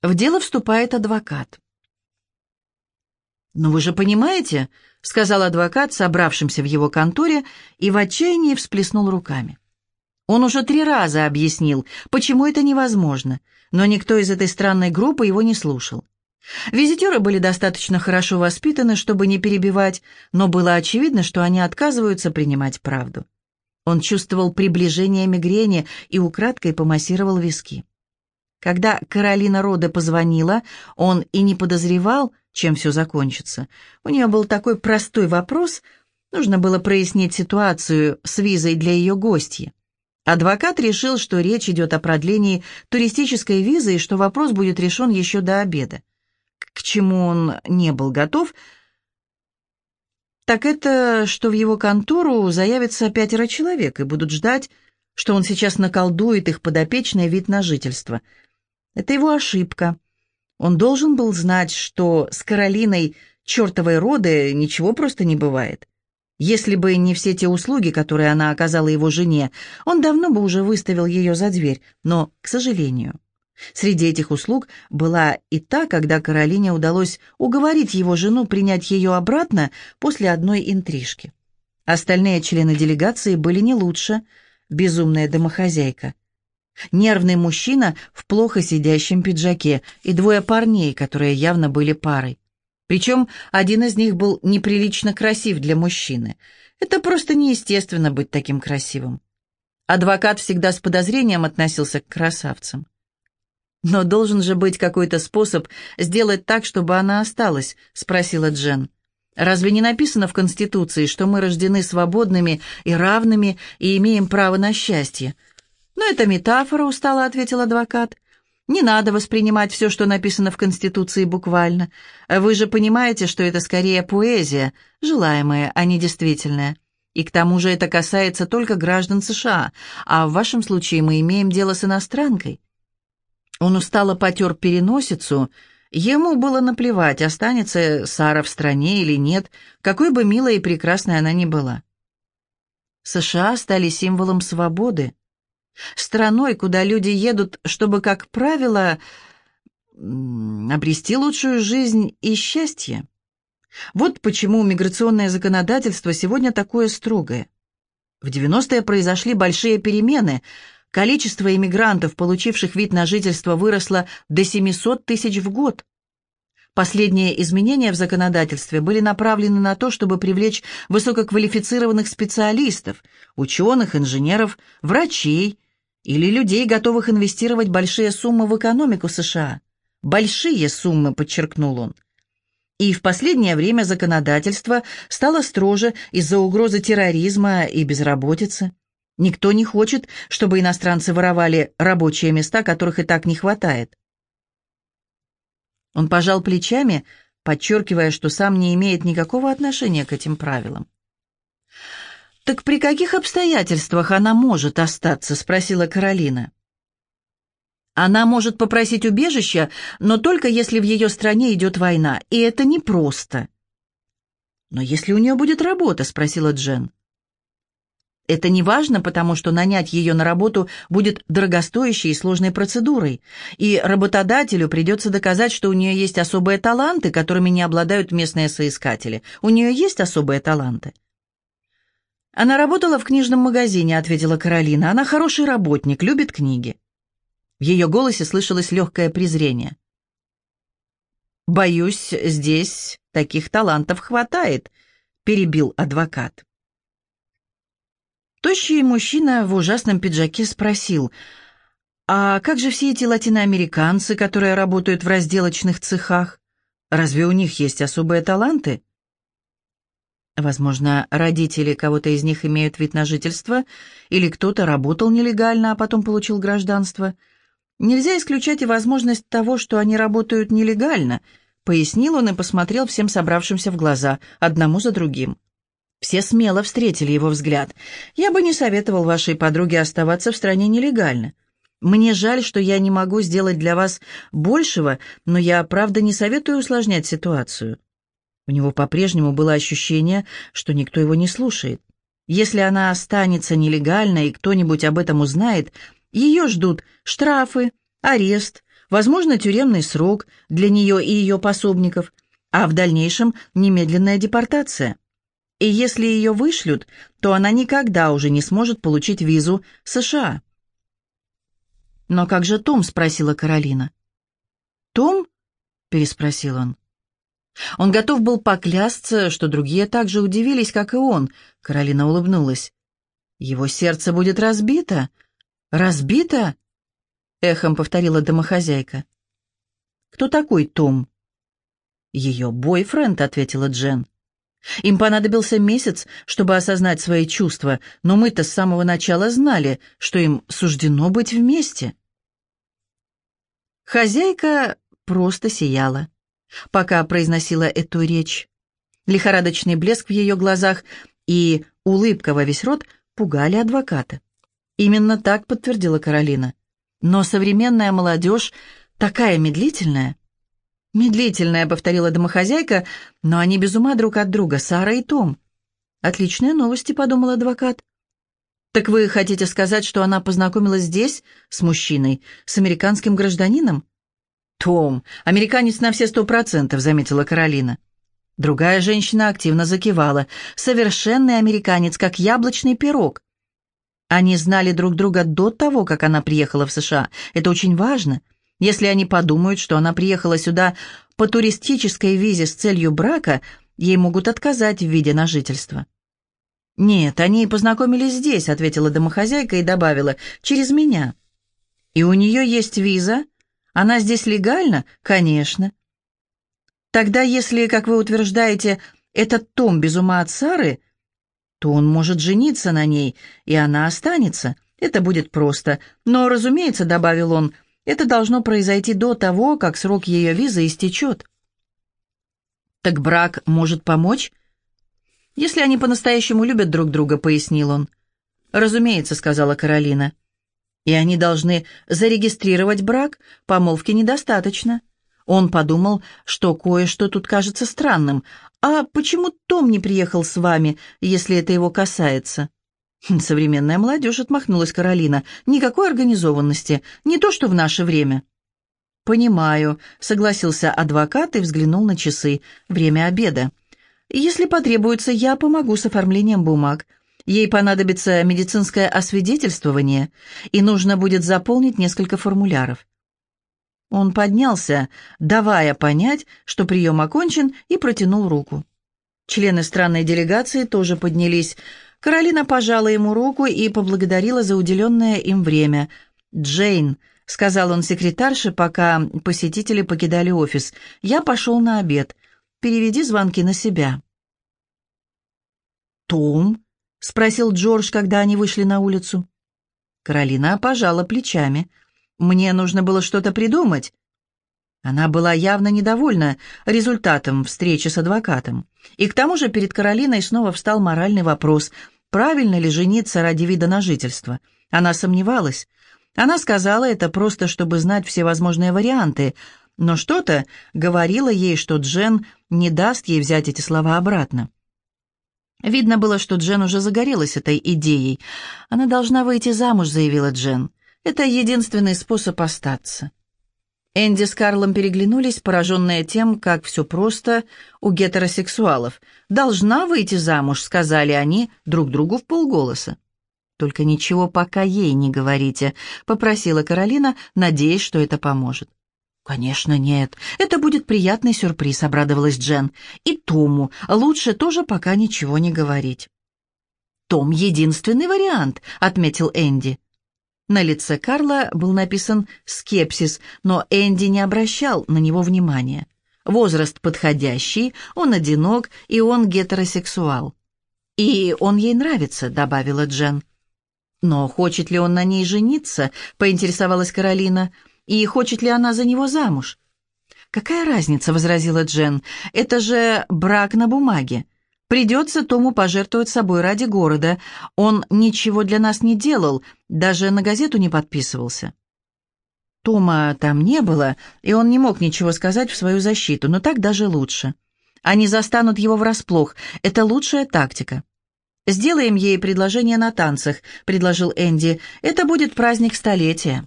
В дело вступает адвокат. «Но вы же понимаете», — сказал адвокат, собравшимся в его конторе, и в отчаянии всплеснул руками. Он уже три раза объяснил, почему это невозможно, но никто из этой странной группы его не слушал. Визитеры были достаточно хорошо воспитаны, чтобы не перебивать, но было очевидно, что они отказываются принимать правду. Он чувствовал приближение мигрени и украдкой помассировал виски. Когда Каролина Рода позвонила, он и не подозревал, чем все закончится. У нее был такой простой вопрос, нужно было прояснить ситуацию с визой для ее гостья. Адвокат решил, что речь идет о продлении туристической визы и что вопрос будет решен еще до обеда. К чему он не был готов, так это, что в его контору заявится пятеро человек и будут ждать, что он сейчас наколдует их подопечный вид на жительство – это его ошибка. Он должен был знать, что с Каролиной чертовой роды ничего просто не бывает. Если бы не все те услуги, которые она оказала его жене, он давно бы уже выставил ее за дверь, но, к сожалению. Среди этих услуг была и та, когда Каролине удалось уговорить его жену принять ее обратно после одной интрижки. Остальные члены делегации были не лучше, безумная домохозяйка – Нервный мужчина в плохо сидящем пиджаке и двое парней, которые явно были парой. Причем один из них был неприлично красив для мужчины. Это просто неестественно быть таким красивым. Адвокат всегда с подозрением относился к красавцам. «Но должен же быть какой-то способ сделать так, чтобы она осталась», — спросила Джен. «Разве не написано в Конституции, что мы рождены свободными и равными и имеем право на счастье? «Но это метафора», — устало ответил адвокат. «Не надо воспринимать все, что написано в Конституции, буквально. Вы же понимаете, что это скорее поэзия, желаемая, а не действительная. И к тому же это касается только граждан США, а в вашем случае мы имеем дело с иностранкой». Он устало потер переносицу. Ему было наплевать, останется Сара в стране или нет, какой бы милой и прекрасной она ни была. США стали символом свободы страной, куда люди едут, чтобы, как правило, обрести лучшую жизнь и счастье. Вот почему миграционное законодательство сегодня такое строгое. В 90-е произошли большие перемены. Количество иммигрантов, получивших вид на жительство, выросло до 700 тысяч в год. Последние изменения в законодательстве были направлены на то, чтобы привлечь высококвалифицированных специалистов, ученых, инженеров, врачей, или людей, готовых инвестировать большие суммы в экономику США. Большие суммы, подчеркнул он. И в последнее время законодательство стало строже из-за угрозы терроризма и безработицы. Никто не хочет, чтобы иностранцы воровали рабочие места, которых и так не хватает. Он пожал плечами, подчеркивая, что сам не имеет никакого отношения к этим правилам. «Так при каких обстоятельствах она может остаться?» — спросила Каролина. «Она может попросить убежища, но только если в ее стране идет война, и это непросто». «Но если у нее будет работа?» — спросила Джен. Это не важно, потому что нанять ее на работу будет дорогостоящей и сложной процедурой, и работодателю придется доказать, что у нее есть особые таланты, которыми не обладают местные соискатели. У нее есть особые таланты. «Она работала в книжном магазине», — ответила Каролина. «Она хороший работник, любит книги». В ее голосе слышалось легкое презрение. «Боюсь, здесь таких талантов хватает», — перебил адвокат. Тощий мужчина в ужасном пиджаке спросил, «А как же все эти латиноамериканцы, которые работают в разделочных цехах? Разве у них есть особые таланты?» Возможно, родители кого-то из них имеют вид на жительство, или кто-то работал нелегально, а потом получил гражданство. Нельзя исключать и возможность того, что они работают нелегально, пояснил он и посмотрел всем собравшимся в глаза, одному за другим. Все смело встретили его взгляд. «Я бы не советовал вашей подруге оставаться в стране нелегально. Мне жаль, что я не могу сделать для вас большего, но я, правда, не советую усложнять ситуацию. У него по-прежнему было ощущение, что никто его не слушает. Если она останется нелегально и кто-нибудь об этом узнает, ее ждут штрафы, арест, возможно, тюремный срок для нее и ее пособников, а в дальнейшем немедленная депортация. И если ее вышлют, то она никогда уже не сможет получить визу США. «Но как же Том?» — спросила Каролина. «Том?» — переспросил он. Он готов был поклясться, что другие так же удивились, как и он. Каролина улыбнулась. «Его сердце будет разбито?» «Разбито?» — эхом повторила домохозяйка. «Кто такой Том?» «Ее бойфренд», — ответила Джен. «Им понадобился месяц, чтобы осознать свои чувства, но мы-то с самого начала знали, что им суждено быть вместе». Хозяйка просто сияла пока произносила эту речь. Лихорадочный блеск в ее глазах и улыбка во весь рот пугали адвоката. Именно так подтвердила Каролина. Но современная молодежь такая медлительная. «Медлительная», — повторила домохозяйка, но они без ума друг от друга, Сара и Том. «Отличные новости», — подумал адвокат. «Так вы хотите сказать, что она познакомилась здесь с мужчиной, с американским гражданином?» «Том, американец на все сто процентов», — заметила Каролина. Другая женщина активно закивала. «Совершенный американец, как яблочный пирог». Они знали друг друга до того, как она приехала в США. Это очень важно. Если они подумают, что она приехала сюда по туристической визе с целью брака, ей могут отказать в виде на жительство. «Нет, они познакомились здесь», — ответила домохозяйка и добавила, «через меня». «И у нее есть виза?» Она здесь легально? Конечно. Тогда, если, как вы утверждаете, этот Том без ума от Сары, то он может жениться на ней, и она останется. Это будет просто. Но, разумеется, добавил он, это должно произойти до того, как срок ее визы истечет. Так брак может помочь? Если они по-настоящему любят друг друга, пояснил он. Разумеется, сказала Каролина и они должны зарегистрировать брак, помолвки недостаточно. Он подумал, что кое-что тут кажется странным. «А почему Том не приехал с вами, если это его касается?» хм, Современная молодежь отмахнулась Каролина. «Никакой организованности, не то что в наше время». «Понимаю», — согласился адвокат и взглянул на часы. «Время обеда. Если потребуется, я помогу с оформлением бумаг. Ей понадобится медицинское освидетельствование, и нужно будет заполнить несколько формуляров. Он поднялся, давая понять, что прием окончен, и протянул руку. Члены странной делегации тоже поднялись. Каролина пожала ему руку и поблагодарила за уделенное им время. «Джейн», — сказал он секретарше, пока посетители покидали офис, — «я пошел на обед. Переведи звонки на себя». «Том?» — спросил Джордж, когда они вышли на улицу. Каролина пожала плечами. «Мне нужно было что-то придумать». Она была явно недовольна результатом встречи с адвокатом. И к тому же перед Каролиной снова встал моральный вопрос, правильно ли жениться ради вида на жительство. Она сомневалась. Она сказала это просто, чтобы знать все возможные варианты, но что-то говорило ей, что Джен не даст ей взять эти слова обратно. Видно было, что Джен уже загорелась этой идеей. «Она должна выйти замуж», — заявила Джен. «Это единственный способ остаться». Энди с Карлом переглянулись, пораженные тем, как все просто у гетеросексуалов. «Должна выйти замуж», — сказали они друг другу в полголоса. «Только ничего пока ей не говорите», — попросила Каролина, надеясь, что это поможет. «Конечно нет. Это будет приятный сюрприз», — обрадовалась Джен. «И Тому лучше тоже пока ничего не говорить». «Том — единственный вариант», — отметил Энди. На лице Карла был написан скепсис, но Энди не обращал на него внимания. Возраст подходящий, он одинок, и он гетеросексуал. «И он ей нравится», — добавила Джен. «Но хочет ли он на ней жениться?» — поинтересовалась Каролина. И хочет ли она за него замуж? «Какая разница?» — возразила Джен. «Это же брак на бумаге. Придется Тому пожертвовать собой ради города. Он ничего для нас не делал, даже на газету не подписывался». Тома там не было, и он не мог ничего сказать в свою защиту, но так даже лучше. Они застанут его врасплох. Это лучшая тактика. «Сделаем ей предложение на танцах», — предложил Энди. «Это будет праздник столетия».